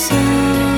sound.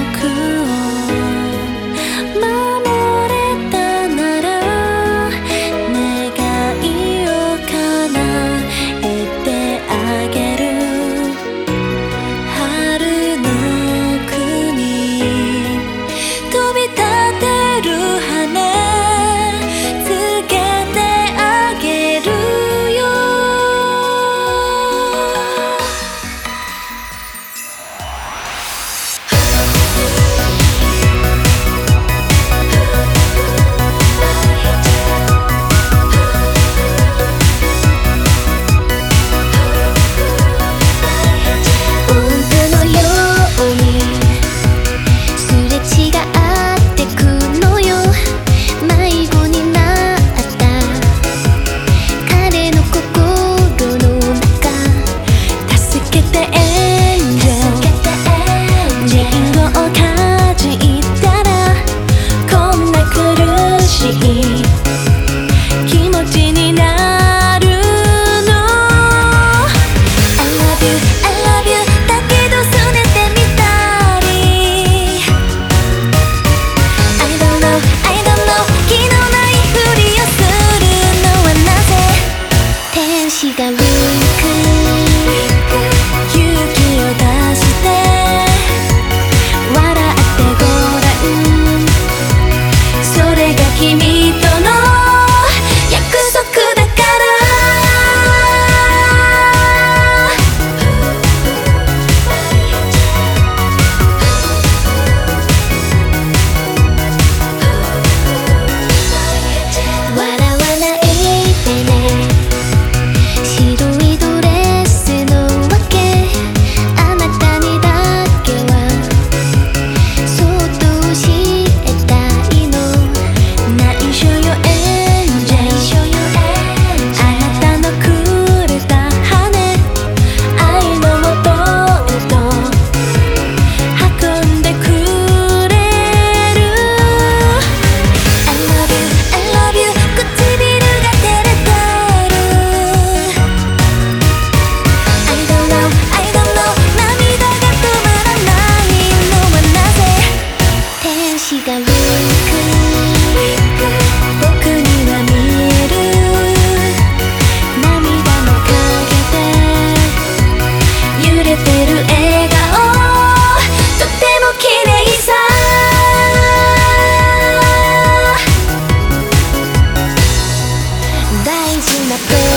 って